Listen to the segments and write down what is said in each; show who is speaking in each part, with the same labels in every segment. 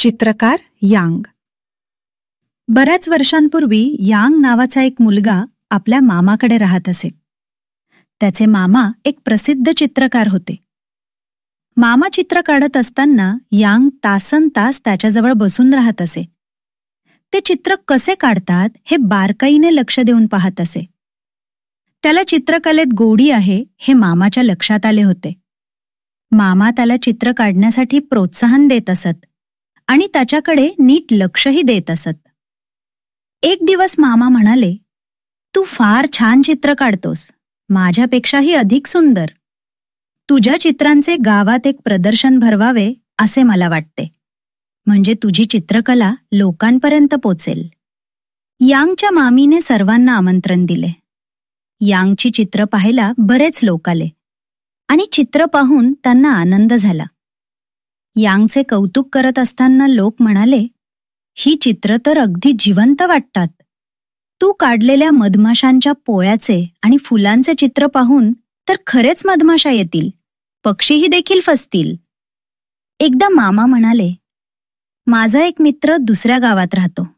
Speaker 1: चित्रकार यांग. बऱ्याच वर्षांपूर्वी यांग नावाचा एक मुलगा आपल्या मामाकडे राहत असे. त्याचे मामा एक प्रसिद्ध चित्रकार होते. मामा चित्र काढत असताना यांग तासन तास त्याच्याजवळ बसून राहत असे. ते चित्र कसे काढतात हे बारकाईने लक्ष देऊन पाहत असे. त्याला चित्रकलेत गोडी आहे हे मामाच्या लक्षात आले होते. मामा त्याला चित्र काढण्यासाठी प्रोत्साहन देत असत. आणि त्याच्याकडे नीट लक्षही देत असत. एक दिवस मामा म्हणाले तू फार छान चित्र काढतोस. माझ्यापेक्षाही अधिक सुंदर. तुझ्या चित्रांचे गावात एक प्रदर्शन भरवावे असे मला वाटते. म्हणजे तुझी चित्रकला लोकांपर्यंत पोचेल. यांगच्या मामीने सर्वांना आमंत्रण दिले. यांगची चित्र पाहायला बरेच लोक आले आणि चित्र पाहून त्यांना आनंद झाला. यांगचे कौतुक करत असताना लोक म्हणाले ही चित्र तर अगदी जिवंत वाटतात. तू काढलेल्या मधमाशांच्या पोळ्याचे आणि फुलांचे चित्र पाहून तर खरेच मधमाशा येतील. पक्षीही देखील फसतील. एकदा मामा म्हणाले माझा एक मित्र दुसऱ्या गावात राहतो.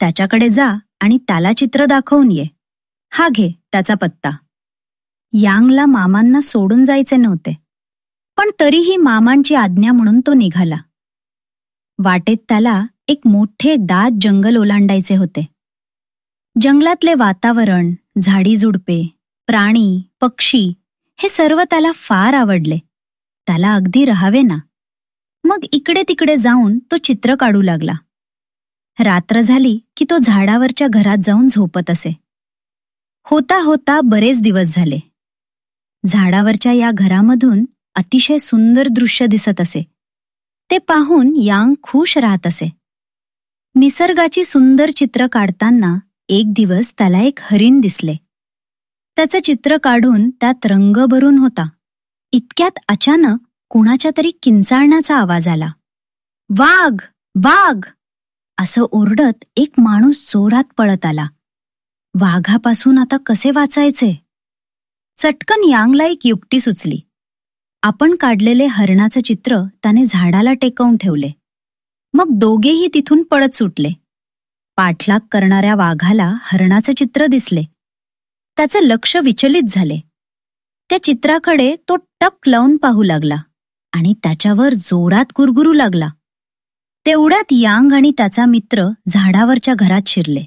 Speaker 1: त्याच्याकडे जा आणि त्याला चित्र दाखवून ये. हा घे त्याचा पत्ता. यांगला मामांना सोडून जायचे नव्हते. पण तरीही मामांची आज्ञा म्हणून तो निघाला. वाटेत त्याला एक मोठे दाट जंगल ओलांडायचे होते. जंगलातले वातावरण झाडीझुडपे प्राणी पक्षी हे सर्व त्याला फार आवडले. त्याला अगदी राहावे ना मग इकडे तिकडे जाऊन तो चित्र काढू लागला. रात्र झाली की तो झाडावरच्या घरात जाऊन झोपत असे. होता होता बरेच दिवस झाले. झाडावरच्या या घरामधून अतिशय सुंदर दृश्य दिसत असे. ते पाहून यांग खुश राहत असे. निसर्गाची सुंदर चित्र काढताना एक दिवस त्याला एक हरिण दिसले. त्याचं चित्र काढून त्यात रंग भरून होता. इतक्यात अचानक कुणाच्या तरी किंचाळण्याचा आवाज आला. वाघ! वाघ! असं ओरडत एक माणूस जोरात पळत आला. वाघापासून आता कसे वाचायचे? चटकन यांगला एक युक्ती सुचली. आपण काढलेले हरणाचं चित्र त्याने झाडाला टेकवून ठेवले. मग दोघेही तिथून पळत सुटले. पाठलाग करणाऱ्या वाघाला हरणाचं चित्र दिसले. त्याचं लक्ष विचलित झाले. त्या चित्राकडे तो टक लावून पाहू लागला आणि त्याच्यावर जोरात गुरगुरू लागला. तेवढ्यात यांग आणि त्याचा मित्र झाडावरच्या घरात शिरले.